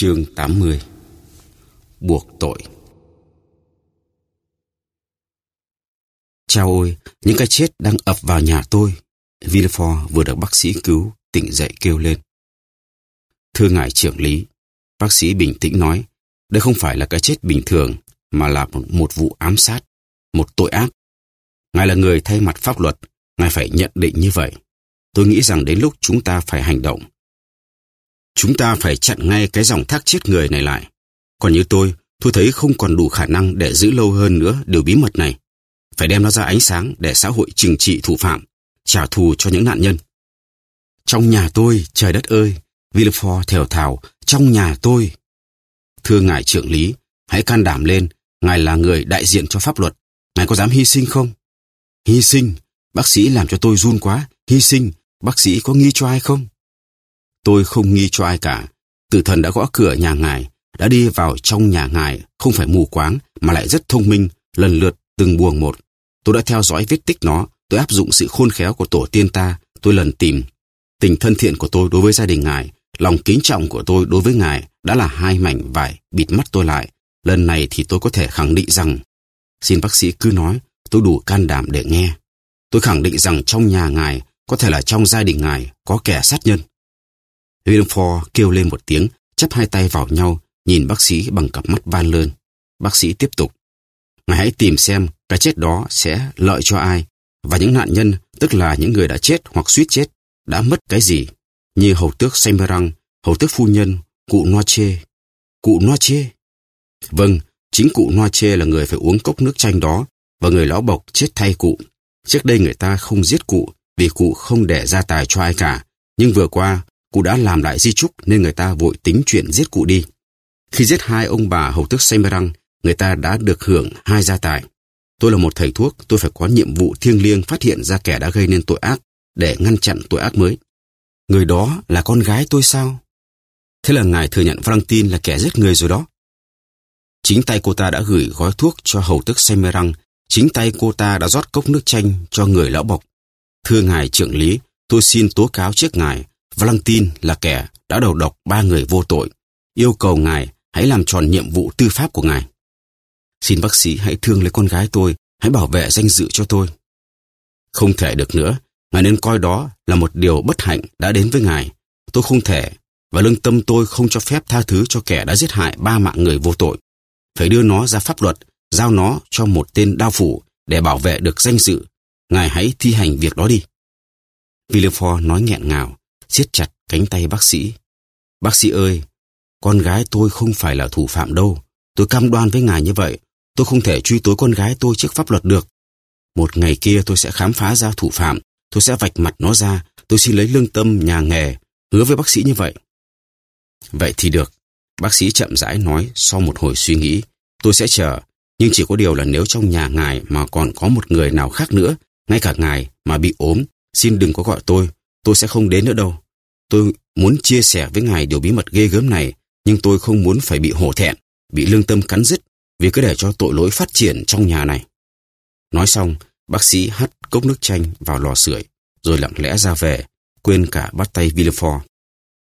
Chương 80 Buộc tội Chao ôi, những cái chết đang ập vào nhà tôi. Villefort vừa được bác sĩ cứu, tỉnh dậy kêu lên. Thưa ngài trưởng lý, bác sĩ bình tĩnh nói, đây không phải là cái chết bình thường, mà là một, một vụ ám sát, một tội ác. Ngài là người thay mặt pháp luật, ngài phải nhận định như vậy. Tôi nghĩ rằng đến lúc chúng ta phải hành động. Chúng ta phải chặn ngay cái dòng thác chết người này lại. Còn như tôi, tôi thấy không còn đủ khả năng để giữ lâu hơn nữa điều bí mật này. Phải đem nó ra ánh sáng để xã hội trừng trị thủ phạm, trả thù cho những nạn nhân. Trong nhà tôi, trời đất ơi, Villefort thều thào, trong nhà tôi. Thưa ngài trưởng lý, hãy can đảm lên, ngài là người đại diện cho pháp luật. Ngài có dám hy sinh không? Hy sinh? Bác sĩ làm cho tôi run quá. Hy sinh? Bác sĩ có nghi cho ai không? Tôi không nghi cho ai cả. Tử thần đã gõ cửa nhà ngài, đã đi vào trong nhà ngài, không phải mù quáng, mà lại rất thông minh, lần lượt từng buồng một. Tôi đã theo dõi vết tích nó, tôi áp dụng sự khôn khéo của tổ tiên ta, tôi lần tìm. Tình thân thiện của tôi đối với gia đình ngài, lòng kính trọng của tôi đối với ngài đã là hai mảnh vải bịt mắt tôi lại. Lần này thì tôi có thể khẳng định rằng, xin bác sĩ cứ nói, tôi đủ can đảm để nghe. Tôi khẳng định rằng trong nhà ngài, có thể là trong gia đình ngài, có kẻ sát nhân. Wilford kêu lên một tiếng, chắp hai tay vào nhau, nhìn bác sĩ bằng cặp mắt van lơn. Bác sĩ tiếp tục. Ngài hãy tìm xem cái chết đó sẽ lợi cho ai, và những nạn nhân, tức là những người đã chết hoặc suýt chết, đã mất cái gì, như hầu tước Semerang, hầu tước phu nhân, cụ Noche. Cụ Noche? Vâng, chính cụ Noche là người phải uống cốc nước chanh đó, và người lão bộc chết thay cụ. Trước đây người ta không giết cụ, vì cụ không để gia tài cho ai cả, nhưng vừa qua cụ đã làm lại di trúc nên người ta vội tính chuyện giết cụ đi. Khi giết hai ông bà hầu tước Semerang, người ta đã được hưởng hai gia tài. Tôi là một thầy thuốc, tôi phải có nhiệm vụ thiêng liêng phát hiện ra kẻ đã gây nên tội ác để ngăn chặn tội ác mới. Người đó là con gái tôi sao? Thế là ngài thừa nhận valentin là kẻ giết người rồi đó. Chính tay cô ta đã gửi gói thuốc cho hầu tước Semerang, chính tay cô ta đã rót cốc nước chanh cho người lão bộc. Thưa ngài trưởng lý, tôi xin tố cáo trước ngài Valentin là kẻ đã đầu độc ba người vô tội. Yêu cầu ngài hãy làm tròn nhiệm vụ tư pháp của ngài. Xin bác sĩ hãy thương lấy con gái tôi, hãy bảo vệ danh dự cho tôi. Không thể được nữa, ngài nên coi đó là một điều bất hạnh đã đến với ngài. Tôi không thể, và lương tâm tôi không cho phép tha thứ cho kẻ đã giết hại ba mạng người vô tội. Phải đưa nó ra pháp luật, giao nó cho một tên đao phủ để bảo vệ được danh dự. Ngài hãy thi hành việc đó đi. Villefort nói nghẹn ngào, siết chặt cánh tay bác sĩ. Bác sĩ ơi, con gái tôi không phải là thủ phạm đâu. Tôi cam đoan với ngài như vậy. Tôi không thể truy tố con gái tôi trước pháp luật được. Một ngày kia tôi sẽ khám phá ra thủ phạm. Tôi sẽ vạch mặt nó ra. Tôi xin lấy lương tâm nhà nghề. Hứa với bác sĩ như vậy. Vậy thì được. Bác sĩ chậm rãi nói sau một hồi suy nghĩ. Tôi sẽ chờ. Nhưng chỉ có điều là nếu trong nhà ngài mà còn có một người nào khác nữa, ngay cả ngài mà bị ốm, xin đừng có gọi tôi tôi sẽ không đến nữa đâu. Tôi muốn chia sẻ với ngài điều bí mật ghê gớm này, nhưng tôi không muốn phải bị hổ thẹn, bị lương tâm cắn rứt vì cứ để cho tội lỗi phát triển trong nhà này. Nói xong, bác sĩ hắt cốc nước chanh vào lò sưởi, rồi lặng lẽ ra về, quên cả bắt tay Villefort.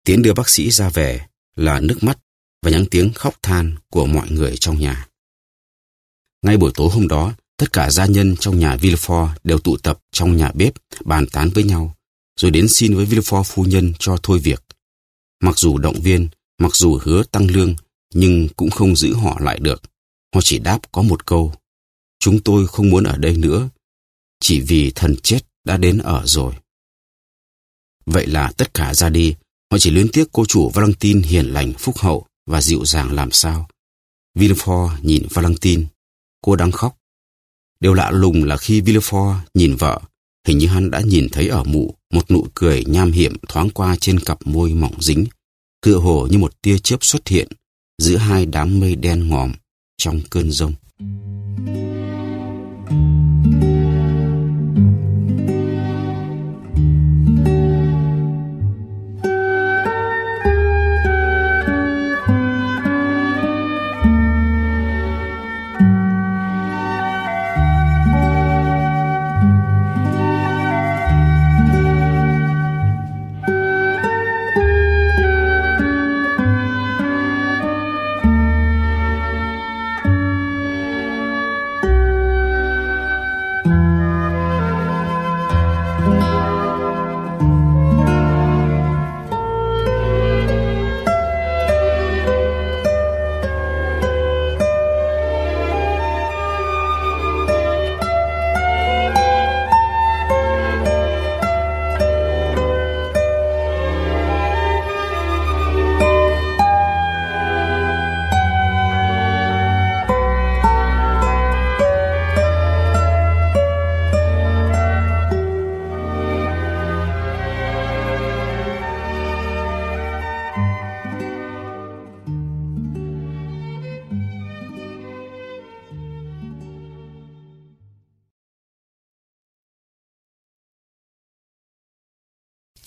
Tiến đưa bác sĩ ra về là nước mắt và những tiếng khóc than của mọi người trong nhà. Ngay buổi tối hôm đó, tất cả gia nhân trong nhà Villefort đều tụ tập trong nhà bếp bàn tán với nhau rồi đến xin với Villefort phu nhân cho thôi việc. Mặc dù động viên, mặc dù hứa tăng lương, nhưng cũng không giữ họ lại được. Họ chỉ đáp có một câu. Chúng tôi không muốn ở đây nữa, chỉ vì thần chết đã đến ở rồi. Vậy là tất cả ra đi, họ chỉ luyến tiếc cô chủ Valentin hiền lành, phúc hậu và dịu dàng làm sao. Villefort nhìn Valentin, cô đang khóc. Điều lạ lùng là khi Villefort nhìn vợ, Hình như hắn đã nhìn thấy ở mụ một nụ cười nham hiểm thoáng qua trên cặp môi mỏng dính, tựa hồ như một tia chớp xuất hiện giữa hai đám mây đen ngòm trong cơn rông.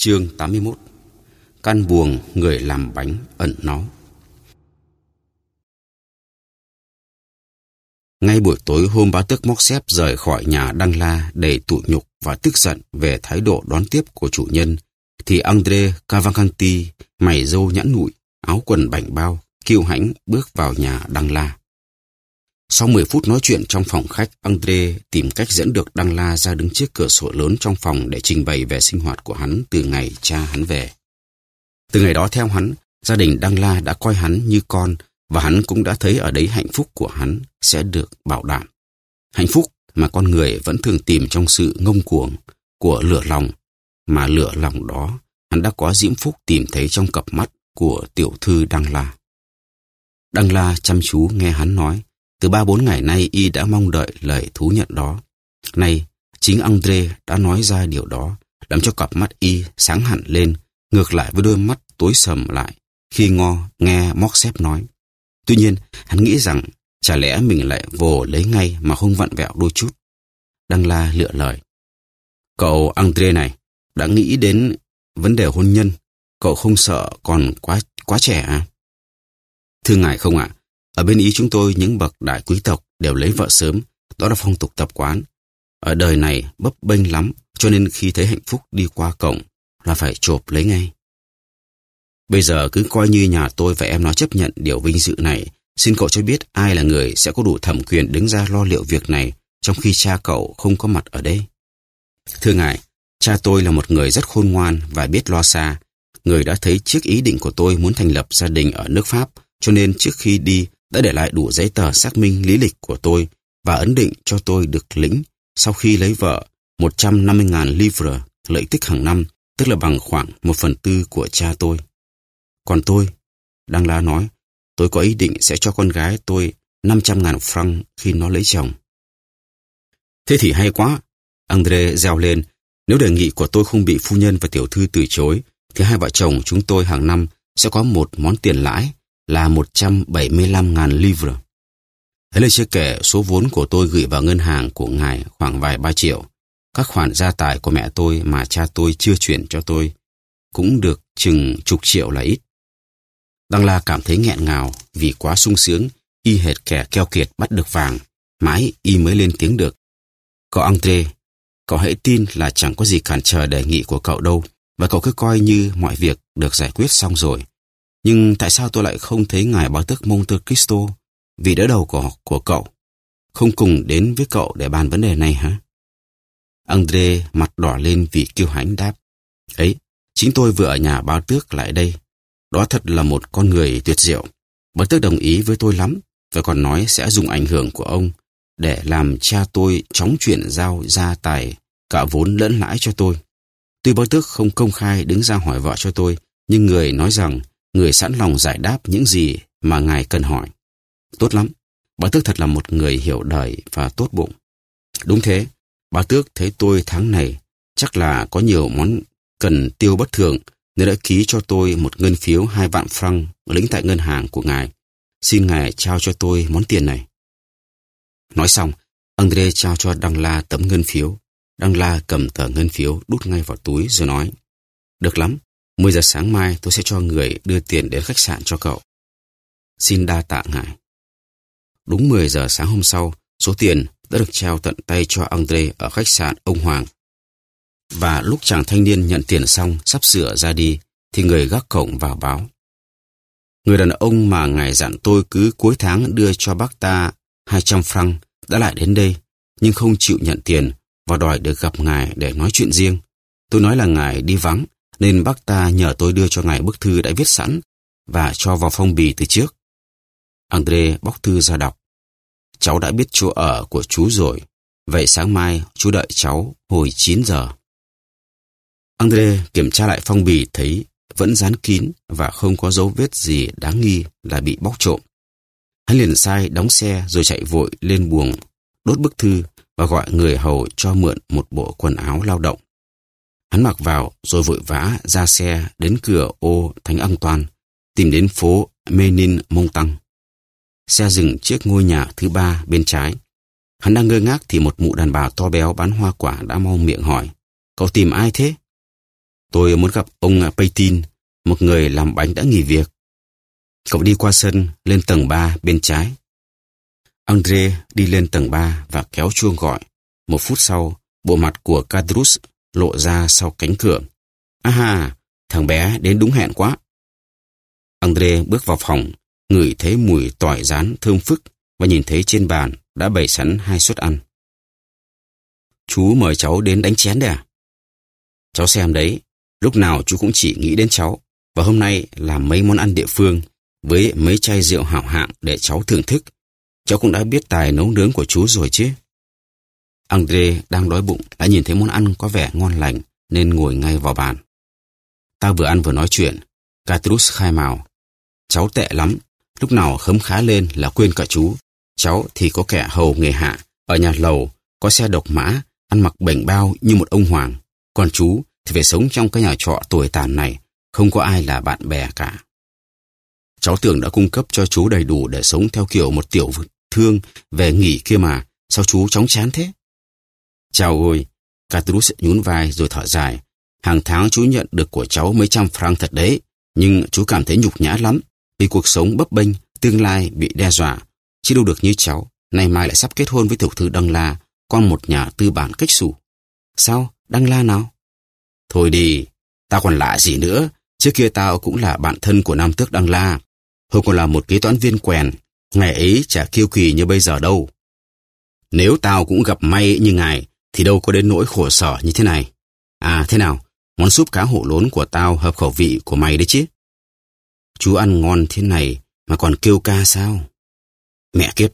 Chương 81 Căn buồng người làm bánh ẩn náu Ngay buổi tối hôm bá tước móc xếp rời khỏi nhà Đăng La đầy tụ nhục và tức giận về thái độ đón tiếp của chủ nhân, thì Andre Cavalcanti, mày râu nhãn nụi, áo quần bảnh bao, kiêu hãnh bước vào nhà Đăng La. Sau 10 phút nói chuyện trong phòng khách, Andre tìm cách dẫn được Đăng La ra đứng trước cửa sổ lớn trong phòng để trình bày về sinh hoạt của hắn từ ngày cha hắn về. Từ ngày đó theo hắn, gia đình Đăng La đã coi hắn như con và hắn cũng đã thấy ở đấy hạnh phúc của hắn sẽ được bảo đảm. Hạnh phúc mà con người vẫn thường tìm trong sự ngông cuồng của lửa lòng, mà lửa lòng đó hắn đã có diễm phúc tìm thấy trong cặp mắt của tiểu thư Đăng La. Đăng La chăm chú nghe hắn nói, từ ba bốn ngày nay y đã mong đợi lời thú nhận đó. Nay, chính Andre đã nói ra điều đó, làm cho cặp mắt y sáng hẳn lên, ngược lại với đôi mắt tối sầm lại, khi ngo nghe Móc Xếp nói. Tuy nhiên, hắn nghĩ rằng chả lẽ mình lại vồ lấy ngay mà không vặn vẹo đôi chút. Đăng La lựa lời. Cậu Andre này, đã nghĩ đến vấn đề hôn nhân, cậu không sợ còn quá quá trẻ à? Thưa ngài không ạ, ở bên Ý chúng tôi những bậc đại quý tộc đều lấy vợ sớm, đó là phong tục tập quán. Ở đời này bấp bênh lắm, cho nên khi thấy hạnh phúc đi qua cổng là phải chộp lấy ngay. Bây giờ cứ coi như nhà tôi và em nó chấp nhận điều vinh dự này. Xin cậu cho biết ai là người sẽ có đủ thẩm quyền đứng ra lo liệu việc này trong khi cha cậu không có mặt ở đây. Thưa ngài, cha tôi là một người rất khôn ngoan và biết lo xa. Người đã thấy trước ý định của tôi muốn thành lập gia đình ở nước Pháp, cho nên trước khi đi đã để lại đủ giấy tờ xác minh lý lịch của tôi và ấn định cho tôi được lĩnh sau khi lấy vợ 150.000 livre lợi tức hàng năm, tức là bằng khoảng một phần tư của cha tôi. Còn tôi, Đăng La nói, tôi có ý định sẽ cho con gái tôi 500.000 franc khi nó lấy chồng. Thế thì hay quá, Andre reo lên, nếu đề nghị của tôi không bị phu nhân và tiểu thư từ chối, thì hai vợ chồng chúng tôi hàng năm sẽ có một món tiền lãi là 175.000 livre. Thế lời chưa kể số vốn của tôi gửi vào ngân hàng của ngài khoảng vài ba triệu. Các khoản gia tài của mẹ tôi mà cha tôi chưa chuyển cho tôi cũng được chừng chục triệu là ít. Đăng La cảm thấy nghẹn ngào vì quá sung sướng, y hệt kẻ keo kiệt bắt được vàng, mãi y mới lên tiếng được. Cậu Andre, cậu hãy tin là chẳng có gì cản trở đề nghị của cậu đâu, và cậu cứ coi như mọi việc được giải quyết xong rồi. Nhưng tại sao tôi lại không thấy ngài báo tức Monte Cristo vì đỡ đầu của, của cậu, không cùng đến với cậu để bàn vấn đề này hả? Andre mặt đỏ lên vì kiêu hãnh đáp. Ấy, chính tôi vừa ở nhà báo tước lại đây. Đó thật là một con người tuyệt diệu. Báo tước đồng ý với tôi lắm và còn nói sẽ dùng ảnh hưởng của ông để làm cha tôi chóng chuyển giao gia tài cả vốn lẫn lãi cho tôi. Tuy báo tước không công khai đứng ra hỏi vợ cho tôi, nhưng người nói rằng người sẵn lòng giải đáp những gì mà ngài cần hỏi. Tốt lắm, bà Tước thật là một người hiểu đời và tốt bụng. Đúng thế, bà Tước thấy tôi tháng này chắc là có nhiều món cần tiêu bất thường nên đã ký cho tôi một ngân phiếu hai vạn franc lĩnh tại ngân hàng của ngài. Xin ngài trao cho tôi món tiền này. Nói xong, André trao cho Đăng La tấm ngân phiếu. Đăng La cầm tờ ngân phiếu đút ngay vào túi rồi nói Được lắm, 10 giờ sáng mai tôi sẽ cho người đưa tiền đến khách sạn cho cậu. Xin đa tạ ngài. Đúng 10 giờ sáng hôm sau, số tiền đã được trao tận tay cho Andre ở khách sạn ông Hoàng. Và lúc chàng thanh niên nhận tiền xong sắp sửa ra đi, thì người gác cổng vào báo. Người đàn ông mà ngài dặn tôi cứ cuối tháng đưa cho bác ta 200 franc đã lại đến đây, nhưng không chịu nhận tiền và đòi được gặp ngài để nói chuyện riêng. Tôi nói là ngài đi vắng, nên bác ta nhờ tôi đưa cho ngài bức thư đã viết sẵn và cho vào phong bì từ trước. Andre bóc thư ra đọc. Cháu đã biết chỗ ở của chú rồi, vậy sáng mai chú đợi cháu hồi 9 giờ. Andre kiểm tra lại phong bì thấy vẫn dán kín và không có dấu vết gì đáng nghi là bị bóc trộm. Hắn liền sai đóng xe rồi chạy vội lên buồng, đốt bức thư và gọi người hầu cho mượn một bộ quần áo lao động. Hắn mặc vào rồi vội vã ra xe đến cửa ô Thánh âm Toàn, tìm đến phố Menin Mông Tăng. Xe dừng trước ngôi nhà thứ ba bên trái. Hắn đang ngơ ngác thì một mụ đàn bà to béo bán hoa quả đã mau miệng hỏi. Cậu tìm ai thế? Tôi muốn gặp ông Paytin, một người làm bánh đã nghỉ việc. Cậu đi qua sân, lên tầng 3 bên trái. Andre đi lên tầng 3 và kéo chuông gọi. Một phút sau, bộ mặt của Cadrus lộ ra sau cánh cửa. À ha, thằng bé đến đúng hẹn quá. Andre bước vào phòng, ngửi thấy mùi tỏi rán thơm phức và nhìn thấy trên bàn đã bày sẵn hai suất ăn. Chú mời cháu đến đánh chén đấy à? Cháu xem đấy, lúc nào chú cũng chỉ nghĩ đến cháu. Và hôm nay làm mấy món ăn địa phương với mấy chai rượu hảo hạng để cháu thưởng thức. Cháu cũng đã biết tài nấu nướng của chú rồi chứ. Andre đang đói bụng đã nhìn thấy món ăn có vẻ ngon lành nên ngồi ngay vào bàn. Ta vừa ăn vừa nói chuyện. Catrus khai mào. Cháu tệ lắm, lúc nào khấm khá lên là quên cả chú. Cháu thì có kẻ hầu nghề hạ, ở nhà lầu, có xe độc mã, ăn mặc bảnh bao như một ông hoàng. Còn chú thì phải sống trong cái nhà trọ tuổi tàn này, không có ai là bạn bè cả. Cháu tưởng đã cung cấp cho chú đầy đủ để sống theo kiểu một tiểu thương về nghỉ kia mà, sao chú chóng chán thế? Chào ôi, Catrus nhún vai rồi thở dài. Hàng tháng chú nhận được của cháu mấy trăm franc thật đấy, nhưng chú cảm thấy nhục nhã lắm, vì cuộc sống bấp bênh, tương lai bị đe dọa. Chứ đâu được như cháu, nay mai lại sắp kết hôn với tiểu thư Đăng La, con một nhà tư bản cách xù. Sao, Đăng La nào? Thôi đi, tao còn lạ gì nữa, trước kia tao cũng là bạn thân của Nam Tước Đăng La. Hồi còn là một kế toán viên quèn, ngày ấy chả kiêu kỳ như bây giờ đâu. Nếu tao cũng gặp may như ngài, thì đâu có đến nỗi khổ sở như thế này. À thế nào, món súp cá hổ lốn của tao hợp khẩu vị của mày đấy chứ? Chú ăn ngon thế này mà còn kêu ca sao? Mẹ kiếp,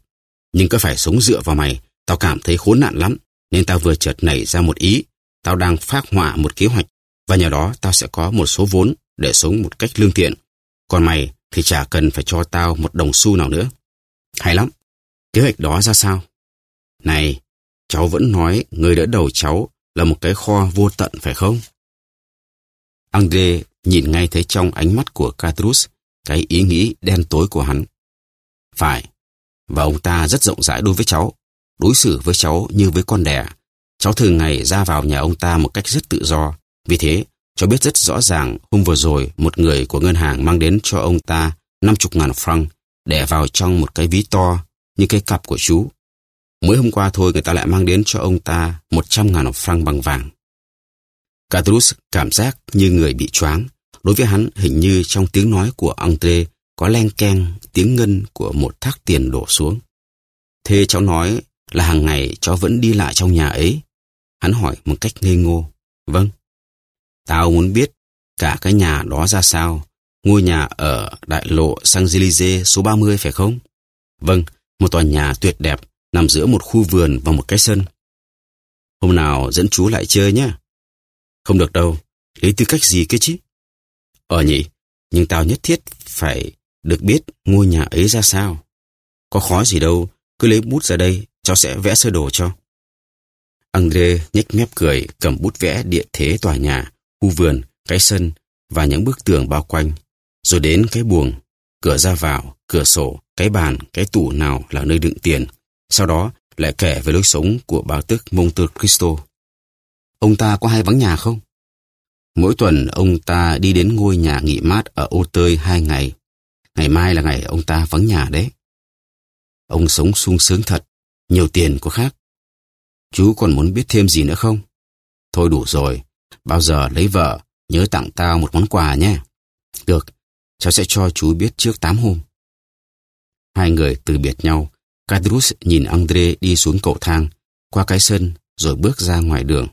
nhưng có phải sống dựa vào mày, tao cảm thấy khốn nạn lắm, nên tao vừa chợt nảy ra một ý. Tao đang phát họa một kế hoạch, và nhờ đó tao sẽ có một số vốn để sống một cách lương thiện. Còn mày thì chả cần phải cho tao một đồng xu nào nữa. Hay lắm, kế hoạch đó ra sao? Này, cháu vẫn nói người đỡ đầu cháu là một cái kho vô tận phải không? Andre nhìn ngay thấy trong ánh mắt của Catrus cái ý nghĩ đen tối của hắn. Phải, và ông ta rất rộng rãi đối với cháu, đối xử với cháu như với con đẻ. Cháu thường ngày ra vào nhà ông ta một cách rất tự do. Vì thế, cháu biết rất rõ ràng hôm vừa rồi một người của ngân hàng mang đến cho ông ta 50 ngàn franc để vào trong một cái ví to như cái cặp của chú. Mới hôm qua thôi người ta lại mang đến cho ông ta 100 ngàn franc bằng vàng. Catrus cảm giác như người bị choáng. Đối với hắn, hình như trong tiếng nói của André có len keng tiếng ngân của một thác tiền đổ xuống. Thế cháu nói là hàng ngày cháu vẫn đi lại trong nhà ấy. Hắn hỏi một cách ngây ngô. Vâng. Tao muốn biết cả cái nhà đó ra sao. Ngôi nhà ở đại lộ Saint-Gilles số 30 phải không? Vâng, một tòa nhà tuyệt đẹp nằm giữa một khu vườn và một cái sân. Hôm nào dẫn chú lại chơi nhé. Không được đâu, lấy tư cách gì cơ chứ? Ờ nhỉ, nhưng tao nhất thiết phải được biết ngôi nhà ấy ra sao. Có khó gì đâu, cứ lấy bút ra đây, cháu sẽ vẽ sơ đồ cho. Andre nhếch mép cười, cầm bút vẽ địa thế tòa nhà, khu vườn, cái sân và những bức tường bao quanh. Rồi đến cái buồng, cửa ra vào, cửa sổ, cái bàn, cái tủ nào là nơi đựng tiền. Sau đó lại kể về lối sống của bà tước Monte Cristo. Ông ta có hay vắng nhà không? Mỗi tuần ông ta đi đến ngôi nhà nghỉ mát ở ô tơi hai ngày. Ngày mai là ngày ông ta vắng nhà đấy. Ông sống sung sướng thật, nhiều tiền có khác. Chú còn muốn biết thêm gì nữa không? Thôi đủ rồi, bao giờ lấy vợ, nhớ tặng tao một món quà nhé. Được, cháu sẽ cho chú biết trước tám hôm. Hai người từ biệt nhau, Cadrus nhìn Andre đi xuống cầu thang, qua cái sân, rồi bước ra ngoài đường.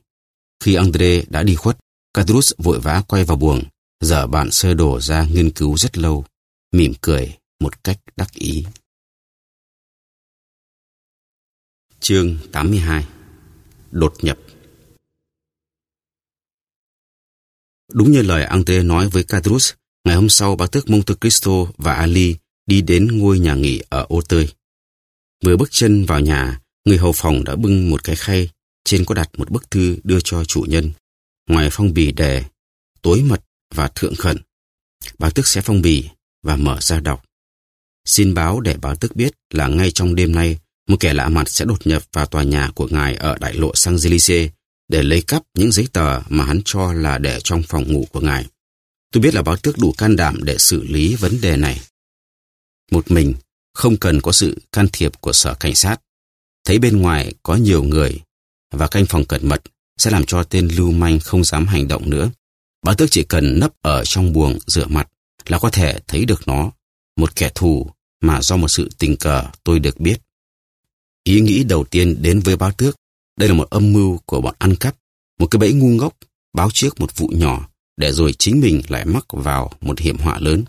Khi Andre đã đi khuất, Cadrus vội vã quay vào buồng, dở bạn sơ đồ ra nghiên cứu rất lâu, mỉm cười một cách đắc ý. Chương 82 Đột nhập Đúng như lời Andre nói với Cadrus, ngày hôm sau bác tước Monte Cristo và Ali đi đến ngôi nhà nghỉ ở ô tơi. Vừa bước chân vào nhà, người hầu phòng đã bưng một cái khay, trên có đặt một bức thư đưa cho chủ nhân. Ngoài phong bì đề, tối mật và thượng khẩn. báo tước sẽ phong bì và mở ra đọc. Xin báo để báo tước biết là ngay trong đêm nay, một kẻ lạ mặt sẽ đột nhập vào tòa nhà của ngài ở đại lộ Sang-Élysées để lấy cắp những giấy tờ mà hắn cho là để trong phòng ngủ của ngài. Tôi biết là báo tước đủ can đảm để xử lý vấn đề này. Một mình, không cần có sự can thiệp của sở cảnh sát. Thấy bên ngoài có nhiều người và canh phòng cẩn mật sẽ làm cho tên lưu manh không dám hành động nữa. Báo tước chỉ cần nấp ở trong buồng rửa mặt là có thể thấy được nó, một kẻ thù mà do một sự tình cờ tôi được biết. Ý nghĩ đầu tiên đến với báo tước, đây là một âm mưu của bọn ăn cắp, một cái bẫy ngu ngốc, báo trước một vụ nhỏ, để rồi chính mình lại mắc vào một hiểm họa lớn.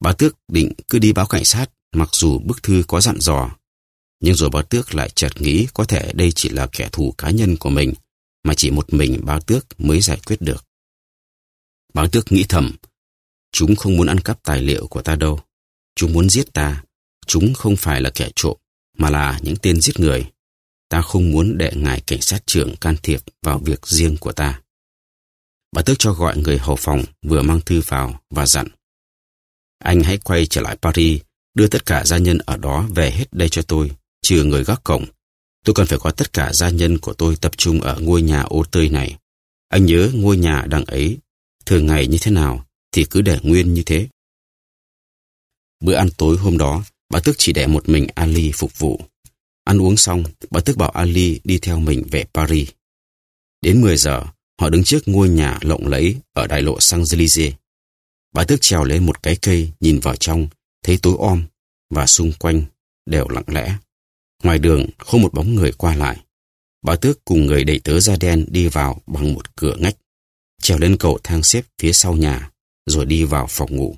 Báo tước định cứ đi báo cảnh sát, mặc dù bức thư có dặn dò. Nhưng rồi báo tước lại chợt nghĩ có thể đây chỉ là kẻ thù cá nhân của mình, mà chỉ một mình báo tước mới giải quyết được. Báo tước nghĩ thầm, chúng không muốn ăn cắp tài liệu của ta đâu. Chúng muốn giết ta. Chúng không phải là kẻ trộm, mà là những tên giết người. Ta không muốn để ngài cảnh sát trưởng can thiệp vào việc riêng của ta. Bà tước cho gọi người hầu phòng vừa mang thư vào và dặn. Anh hãy quay trở lại Paris, đưa tất cả gia nhân ở đó về hết đây cho tôi, trừ người gác cổng. Tôi cần phải có tất cả gia nhân của tôi tập trung ở ngôi nhà ô tươi này. Anh nhớ ngôi nhà đằng ấy, thường ngày như thế nào, thì cứ để nguyên như thế. Bữa ăn tối hôm đó, bà Tức chỉ để một mình Ali phục vụ. Ăn uống xong, bà Tức bảo Ali đi theo mình về Paris. Đến 10 giờ, họ đứng trước ngôi nhà lộng lẫy ở đại lộ Saint-Élysée. Bà Tức trèo lên một cái cây, nhìn vào trong, thấy tối om, và xung quanh đều lặng lẽ. Ngoài đường không một bóng người qua lại. Bà Tước cùng người đẩy tớ da đen đi vào bằng một cửa ngách, trèo lên cầu thang xếp phía sau nhà, rồi đi vào phòng ngủ.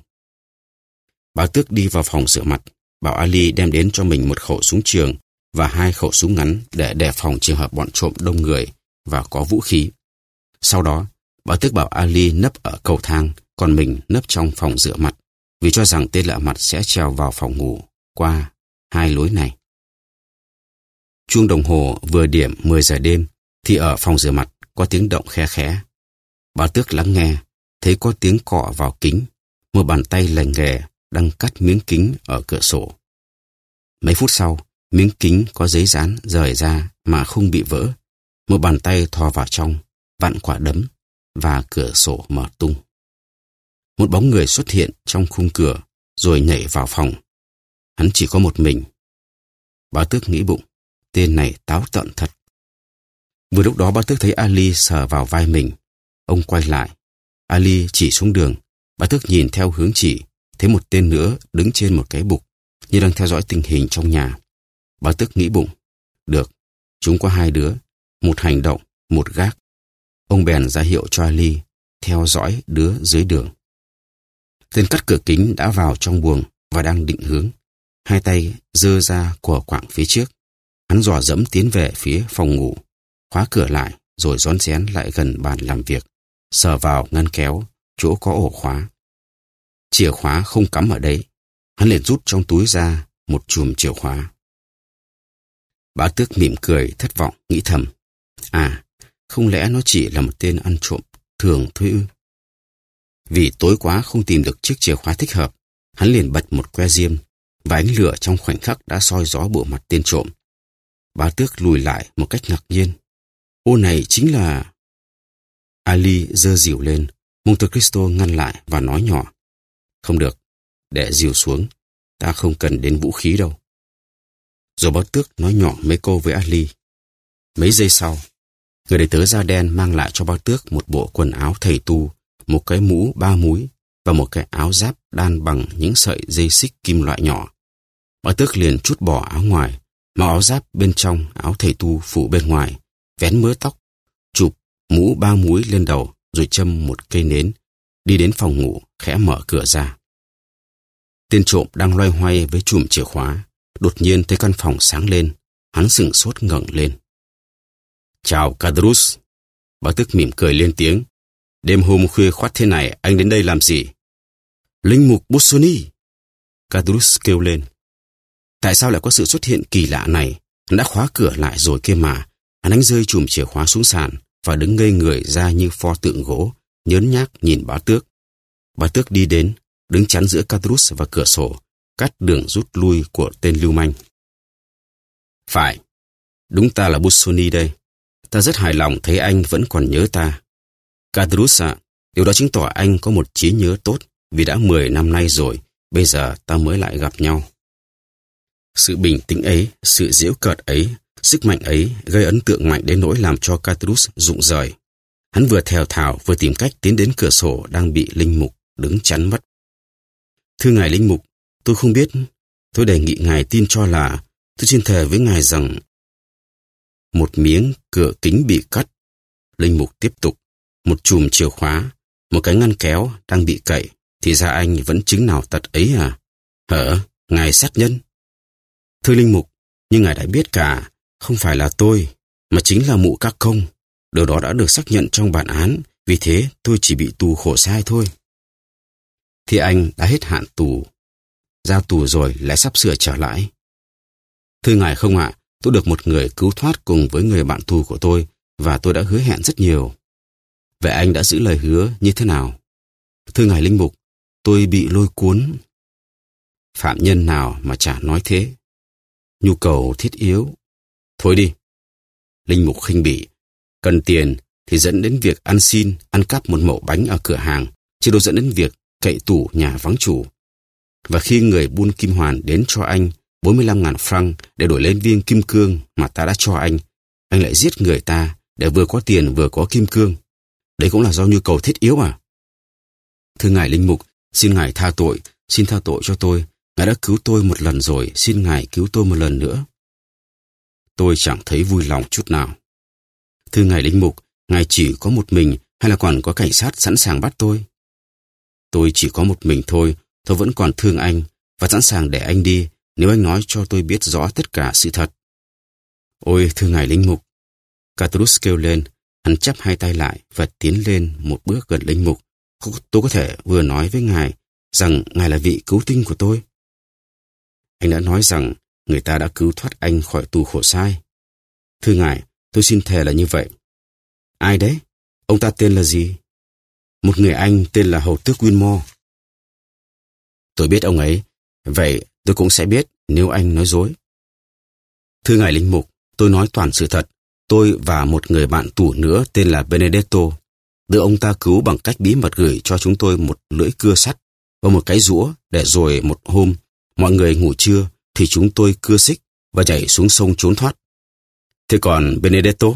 Bà Tước đi vào phòng rửa mặt, bảo Ali đem đến cho mình một khẩu súng trường và hai khẩu súng ngắn để đề phòng trường hợp bọn trộm đông người và có vũ khí. Sau đó, bà Tước bảo Ali nấp ở cầu thang, còn mình nấp trong phòng rửa mặt, vì cho rằng tên lạ mặt sẽ trèo vào phòng ngủ qua hai lối này. Chuông đồng hồ vừa điểm 10 giờ đêm, thì ở phòng rửa mặt có tiếng động khe khẽ. Bà Tước lắng nghe, thấy có tiếng cọ vào kính, một bàn tay lành nghề đang cắt miếng kính ở cửa sổ. Mấy phút sau, miếng kính có giấy dán rời ra mà không bị vỡ. Một bàn tay thò vào trong, vặn quả đấm và cửa sổ mở tung. Một bóng người xuất hiện trong khung cửa rồi nhảy vào phòng. Hắn chỉ có một mình. Bá tước nghĩ bụng, tên này táo tợn thật. Vừa lúc đó bá tước thấy Ali sờ vào vai mình. Ông quay lại. Ali chỉ xuống đường. Bá tước nhìn theo hướng chỉ thấy một tên nữa đứng trên một cái bục, như đang theo dõi tình hình trong nhà. Bá Tước nghĩ bụng, được, chúng có hai đứa, một hành động, một gác. Ông bèn ra hiệu cho Ali, theo dõi đứa dưới đường. Tên cắt cửa kính đã vào trong buồng và đang định hướng. Hai tay dơ ra của quảng phía trước. Hắn dò dẫm tiến về phía phòng ngủ, khóa cửa lại rồi rón rén lại gần bàn làm việc, sờ vào ngăn kéo, chỗ có ổ khóa. Chìa khóa không cắm ở đấy. Hắn liền rút trong túi ra một chùm chìa khóa. Bá tước mỉm cười, thất vọng, nghĩ thầm. À, không lẽ nó chỉ là một tên ăn trộm thường thôi ư? Vì tối quá không tìm được chiếc chìa khóa thích hợp, hắn liền bật một que diêm và ánh lửa trong khoảnh khắc đã soi gió bộ mặt tên trộm. Bá tước lùi lại một cách ngạc nhiên. Ô này chính là... Ali dơ dìu lên, Monte Cristo ngăn lại và nói nhỏ. Không được, để dìu xuống, ta không cần đến vũ khí đâu. Rồi bá tước nói nhỏ mấy câu với Ali. Mấy giây sau, người đầy tớ da đen mang lại cho bá tước một bộ quần áo thầy tu, một cái mũ ba múi và một cái áo giáp đan bằng những sợi dây xích kim loại nhỏ. Bá tước liền chút bỏ áo ngoài, mặc áo giáp bên trong áo thầy tu phủ bên ngoài, vén mớ tóc, chụp mũ ba múi lên đầu rồi châm một cây nến đi đến phòng ngủ, khẽ mở cửa ra. Tên trộm đang loay hoay với chùm chìa khóa, đột nhiên thấy căn phòng sáng lên, hắn sừng sốt ngẩng lên. Chào Cadrus. Bà tức mỉm cười lên tiếng. Đêm hôm khuya khoát thế này, anh đến đây làm gì? Linh mục Busoni. Cadrus kêu lên. Tại sao lại có sự xuất hiện kỳ lạ này? Hắn đã khóa cửa lại rồi kia mà. Hắn đánh rơi chùm chìa khóa xuống sàn và đứng ngây người ra như pho tượng gỗ, nhớn nhác nhìn bá tước. Bá tước đi đến, đứng chắn giữa Cadrus và cửa sổ, cắt đường rút lui của tên lưu manh. Phải, đúng ta là Busoni đây. Ta rất hài lòng thấy anh vẫn còn nhớ ta. Kadrusa, ạ, điều đó chứng tỏ anh có một trí nhớ tốt vì đã 10 năm nay rồi, bây giờ ta mới lại gặp nhau. Sự bình tĩnh ấy, sự diễu cợt ấy, sức mạnh ấy gây ấn tượng mạnh đến nỗi làm cho Catrus rụng rời. Hắn vừa thèo thào vừa tìm cách tiến đến cửa sổ đang bị Linh Mục đứng chắn mất. Thưa Ngài Linh Mục, tôi không biết. Tôi đề nghị Ngài tin cho là tôi xin thề với Ngài rằng một miếng cửa kính bị cắt. Linh Mục tiếp tục. Một chùm chìa khóa, một cái ngăn kéo đang bị cậy. Thì ra anh vẫn chứng nào tật ấy à? Hở, Ngài sát nhân. Thưa Linh Mục, nhưng Ngài đã biết cả, không phải là tôi, mà chính là mụ các công. Điều đó đã được xác nhận trong bản án, vì thế tôi chỉ bị tù khổ sai thôi. Thì anh đã hết hạn tù. Ra tù rồi lại sắp sửa trở lại. Thưa ngài không ạ, tôi được một người cứu thoát cùng với người bạn tù của tôi và tôi đã hứa hẹn rất nhiều. Vậy anh đã giữ lời hứa như thế nào? Thưa ngài Linh Mục, tôi bị lôi cuốn. Phạm nhân nào mà chả nói thế? Nhu cầu thiết yếu. Thôi đi. Linh Mục khinh bỉ. Cần tiền thì dẫn đến việc ăn xin, ăn cắp một mẩu bánh ở cửa hàng, chứ đâu dẫn đến việc cậy tủ nhà vắng chủ. Và khi người buôn kim hoàn đến cho anh 45.000 franc để đổi lên viên kim cương mà ta đã cho anh, anh lại giết người ta để vừa có tiền vừa có kim cương. Đấy cũng là do nhu cầu thiết yếu à? Thưa Ngài Linh Mục, xin Ngài tha tội, xin tha tội cho tôi. Ngài đã cứu tôi một lần rồi, xin Ngài cứu tôi một lần nữa. Tôi chẳng thấy vui lòng chút nào. Thưa Ngài Linh Mục, Ngài chỉ có một mình hay là còn có cảnh sát sẵn sàng bắt tôi? Tôi chỉ có một mình thôi, tôi vẫn còn thương anh và sẵn sàng để anh đi nếu anh nói cho tôi biết rõ tất cả sự thật. Ôi, thưa ngài linh mục. Catrus kêu lên, hắn chắp hai tay lại và tiến lên một bước gần linh mục. Tôi có thể vừa nói với ngài rằng ngài là vị cứu tinh của tôi. Anh đã nói rằng người ta đã cứu thoát anh khỏi tù khổ sai. Thưa ngài, tôi xin thề là như vậy. Ai đấy? Ông ta tên là gì? Một người Anh tên là Hầu Tước Winmore. Tôi biết ông ấy, vậy tôi cũng sẽ biết nếu anh nói dối. Thưa ngài linh mục, tôi nói toàn sự thật. Tôi và một người bạn tù nữa tên là Benedetto được ông ta cứu bằng cách bí mật gửi cho chúng tôi một lưỡi cưa sắt và một cái rũa để rồi một hôm mọi người ngủ trưa thì chúng tôi cưa xích và nhảy xuống sông trốn thoát. Thế còn Benedetto?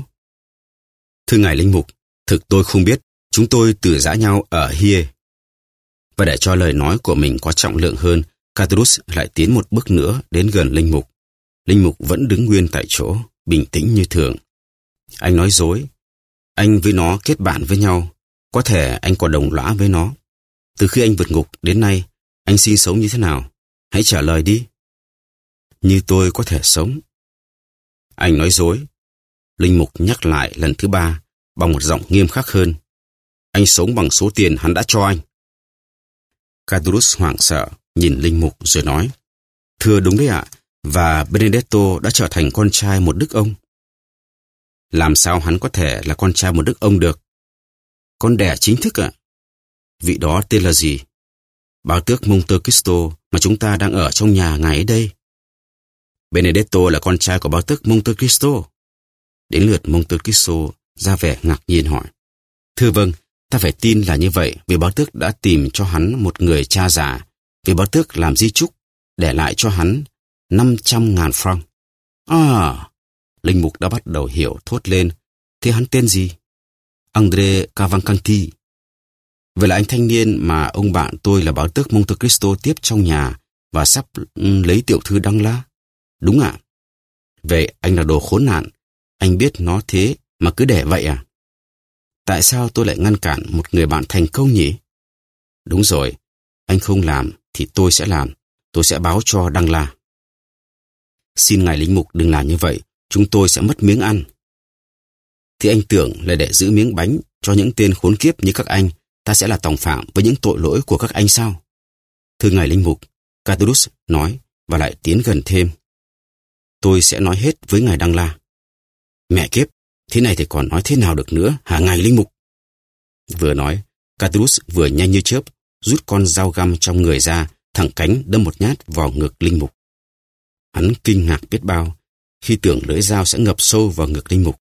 Thưa ngài linh mục, thực tôi không biết. Chúng tôi từ giã nhau ở Hie. Và để cho lời nói của mình có trọng lượng hơn, Catrus lại tiến một bước nữa đến gần Linh Mục. Linh Mục vẫn đứng nguyên tại chỗ, bình tĩnh như thường. Anh nói dối. Anh với nó kết bạn với nhau. Có thể anh còn đồng lõa với nó. Từ khi anh vượt ngục đến nay, anh sinh sống như thế nào? Hãy trả lời đi. Như tôi có thể sống. Anh nói dối. Linh Mục nhắc lại lần thứ ba bằng một giọng nghiêm khắc hơn. Anh sống bằng số tiền hắn đã cho anh. Cadrus hoảng sợ, nhìn Linh Mục rồi nói. Thưa đúng đấy ạ, và Benedetto đã trở thành con trai một đức ông. Làm sao hắn có thể là con trai một đức ông được? Con đẻ chính thức ạ? Vị đó tên là gì? Báo tước Monte Cristo mà chúng ta đang ở trong nhà ngài ấy đây. Benedetto là con trai của báo tước Monte Cristo. Đến lượt Monte Cristo ra vẻ ngạc nhiên hỏi. Thưa vâng, Ta phải tin là như vậy vì báo tước đã tìm cho hắn một người cha già, vì báo tước làm di chúc, để lại cho hắn 500 ngàn franc. À, linh mục đã bắt đầu hiểu thốt lên. Thế hắn tên gì? Andre Cavalcanti. Vậy là anh thanh niên mà ông bạn tôi là báo tước Monte Cristo tiếp trong nhà và sắp lấy tiểu thư đăng la. Đúng ạ. Vậy anh là đồ khốn nạn. Anh biết nó thế mà cứ để vậy à? Tại sao tôi lại ngăn cản một người bạn thành công nhỉ? Đúng rồi, anh không làm thì tôi sẽ làm. Tôi sẽ báo cho Đăng La. Xin ngài lính mục đừng làm như vậy, chúng tôi sẽ mất miếng ăn. Thì anh tưởng là để giữ miếng bánh cho những tên khốn kiếp như các anh, ta sẽ là tòng phạm với những tội lỗi của các anh sao? Thưa ngài linh mục, Catulus nói và lại tiến gần thêm. Tôi sẽ nói hết với ngài Đăng La. Mẹ kiếp, Thế này thì còn nói thế nào được nữa, hả ngài linh mục? Vừa nói, Catulus vừa nhanh như chớp, rút con dao găm trong người ra, thẳng cánh đâm một nhát vào ngực linh mục. Hắn kinh ngạc biết bao, khi tưởng lưỡi dao sẽ ngập sâu vào ngực linh mục.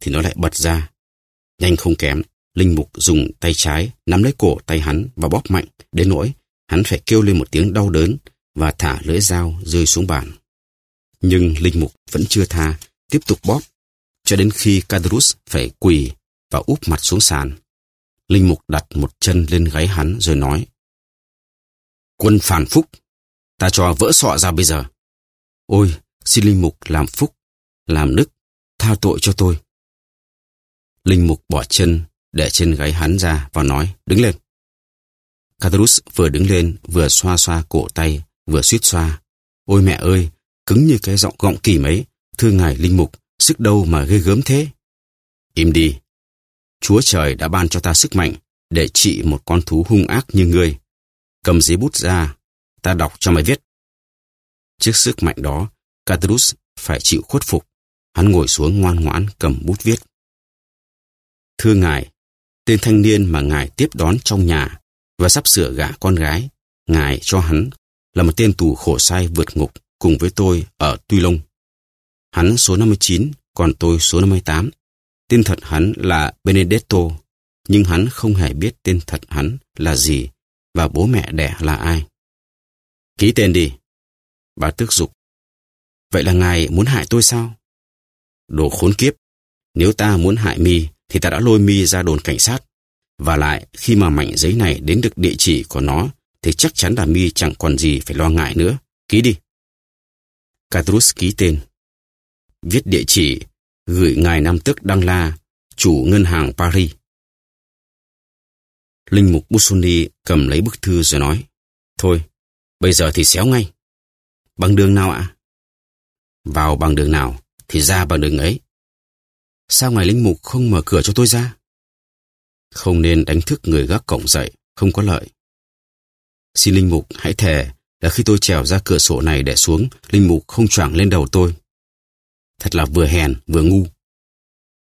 thì nó lại bật ra. Nhanh không kém, Linh Mục dùng tay trái nắm lấy cổ tay hắn và bóp mạnh đến nỗi hắn phải kêu lên một tiếng đau đớn và thả lưỡi dao rơi xuống bàn. Nhưng Linh Mục vẫn chưa tha, tiếp tục bóp, cho đến khi Cadrus phải quỳ và úp mặt xuống sàn. Linh Mục đặt một chân lên gáy hắn rồi nói Quân phản phúc, ta cho vỡ sọ ra bây giờ. Ôi, xin Linh Mục làm phúc, làm đức, tha tội cho tôi. Linh Mục bỏ chân để trên gáy hắn ra và nói đứng lên. Cadrus vừa đứng lên vừa xoa xoa cổ tay vừa suýt xoa. Ôi mẹ ơi, cứng như cái giọng gọng kỳ mấy, thưa ngài Linh Mục, sức đâu mà ghê gớm thế. Im đi, Chúa Trời đã ban cho ta sức mạnh để trị một con thú hung ác như ngươi. Cầm giấy bút ra, ta đọc cho mày viết. Trước sức mạnh đó, Caterus phải chịu khuất phục. Hắn ngồi xuống ngoan ngoãn cầm bút viết. Thưa ngài, tên thanh niên mà ngài tiếp đón trong nhà và sắp sửa gả con gái, ngài cho hắn là một tên tù khổ sai vượt ngục cùng với tôi ở Tuy Lông. Hắn số 59, còn tôi số 58. Tên thật hắn là Benedetto, nhưng hắn không hề biết tên thật hắn là gì và bố mẹ đẻ là ai. Ký tên đi. Bà tức dục. Vậy là ngài muốn hại tôi sao? Đồ khốn kiếp. Nếu ta muốn hại mi thì ta đã lôi mi ra đồn cảnh sát. Và lại, khi mà mảnh giấy này đến được địa chỉ của nó, thì chắc chắn là mi chẳng còn gì phải lo ngại nữa. Ký đi. Catrus ký tên. Viết địa chỉ, gửi ngài Nam tước Đăng La, chủ ngân hàng Paris. Linh mục Busoni cầm lấy bức thư rồi nói, Thôi, bây giờ thì xéo ngay. Bằng đường nào ạ? Vào bằng đường nào, thì ra bằng đường ấy. Sao ngài linh mục không mở cửa cho tôi ra? Không nên đánh thức người gác cổng dậy, không có lợi. Xin linh mục hãy thề là khi tôi trèo ra cửa sổ này để xuống, linh mục không choảng lên đầu tôi. Thật là vừa hèn, vừa ngu.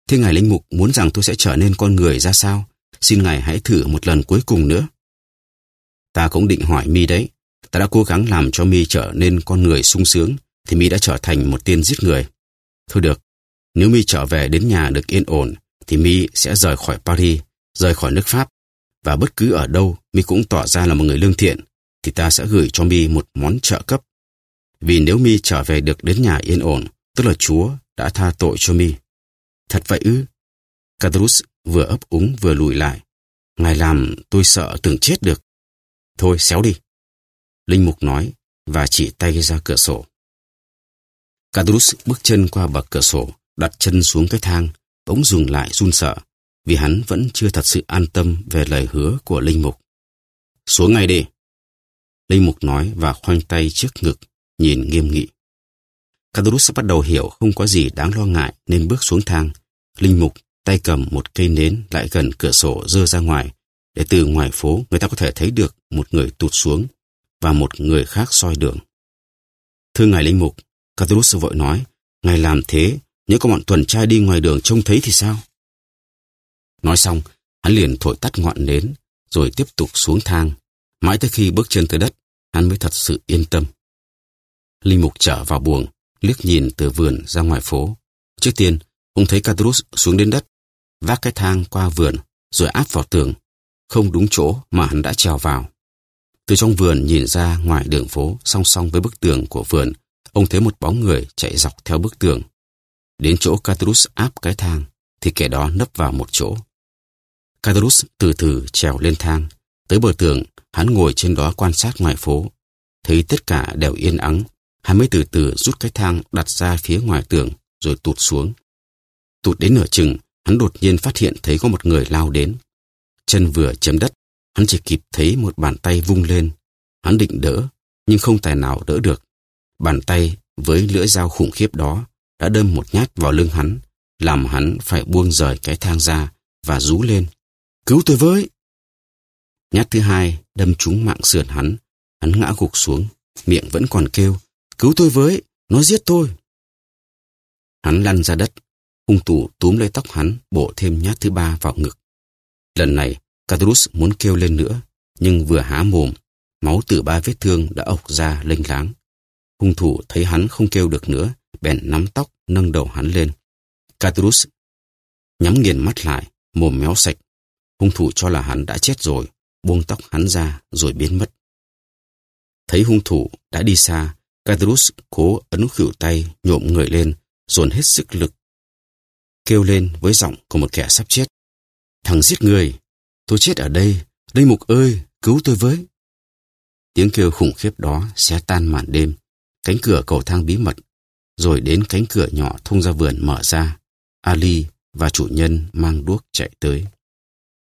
Thế ngài linh mục muốn rằng tôi sẽ trở nên con người ra sao? Xin ngài hãy thử một lần cuối cùng nữa. Ta cũng định hỏi mi đấy. Ta đã cố gắng làm cho mi trở nên con người sung sướng, thì mi đã trở thành một tên giết người. Thôi được, nếu mi trở về đến nhà được yên ổn, thì mi sẽ rời khỏi Paris, rời khỏi nước Pháp. Và bất cứ ở đâu mi cũng tỏ ra là một người lương thiện, thì ta sẽ gửi cho mi một món trợ cấp. Vì nếu mi trở về được đến nhà yên ổn, tức là Chúa đã tha tội cho mi. Thật vậy ư? Cadrus vừa ấp úng vừa lùi lại. Ngài làm tôi sợ tưởng chết được. Thôi xéo đi. Linh Mục nói và chỉ tay ra cửa sổ. Cadrus bước chân qua bậc cửa sổ, đặt chân xuống cái thang, bỗng dừng lại run sợ, vì hắn vẫn chưa thật sự an tâm về lời hứa của Linh Mục. Xuống ngay đi. Linh Mục nói và khoanh tay trước ngực, nhìn nghiêm nghị. Cadrus bắt đầu hiểu không có gì đáng lo ngại nên bước xuống thang. Linh Mục tay cầm một cây nến lại gần cửa sổ dơ ra ngoài, để từ ngoài phố người ta có thể thấy được một người tụt xuống và một người khác soi đường. Thưa Ngài Linh Mục, Cadrus vội nói, Ngài làm thế, nếu có bọn tuần trai đi ngoài đường trông thấy thì sao? Nói xong, hắn liền thổi tắt ngọn nến, rồi tiếp tục xuống thang. Mãi tới khi bước chân tới đất, hắn mới thật sự yên tâm. Linh Mục trở vào buồng, liếc nhìn từ vườn ra ngoài phố. Trước tiên, ông thấy Cadrus xuống đến đất, vác cái thang qua vườn, rồi áp vào tường. Không đúng chỗ mà hắn đã trèo vào. Từ trong vườn nhìn ra ngoài đường phố song song với bức tường của vườn, ông thấy một bóng người chạy dọc theo bức tường. Đến chỗ Cadrus áp cái thang, thì kẻ đó nấp vào một chỗ. Cadrus từ từ trèo lên thang. Tới bờ tường, hắn ngồi trên đó quan sát ngoài phố. Thấy tất cả đều yên ắng, hắn mới từ từ rút cái thang đặt ra phía ngoài tường, rồi tụt xuống. Tụt đến nửa chừng, hắn đột nhiên phát hiện thấy có một người lao đến. Chân vừa chấm đất, hắn chỉ kịp thấy một bàn tay vung lên. Hắn định đỡ, nhưng không tài nào đỡ được. Bàn tay với lưỡi dao khủng khiếp đó đã đâm một nhát vào lưng hắn, làm hắn phải buông rời cái thang ra và rú lên. Cứu tôi với! Nhát thứ hai đâm trúng mạng sườn hắn. Hắn ngã gục xuống, miệng vẫn còn kêu. Cứu tôi với! Nó giết tôi! Hắn lăn ra đất, hung thủ túm lấy tóc hắn, bổ thêm nhát thứ ba vào ngực. Lần này, Cadrus muốn kêu lên nữa, nhưng vừa há mồm, máu từ ba vết thương đã ộc ra lênh láng. Hung thủ thấy hắn không kêu được nữa, bèn nắm tóc nâng đầu hắn lên. Catrus Nhắm nghiền mắt lại, mồm méo sạch. Hung thủ cho là hắn đã chết rồi, buông tóc hắn ra rồi biến mất. Thấy hung thủ đã đi xa, Catrus cố ấn khuỷu tay, nhộm người lên, dồn hết sức lực. Kêu lên với giọng của một kẻ sắp chết. Thằng giết người, tôi chết ở đây, đây mục ơi, cứu tôi với. Tiếng kêu khủng khiếp đó xé tan màn đêm, cánh cửa cầu thang bí mật, rồi đến cánh cửa nhỏ thông ra vườn mở ra. Ali và chủ nhân mang đuốc chạy tới.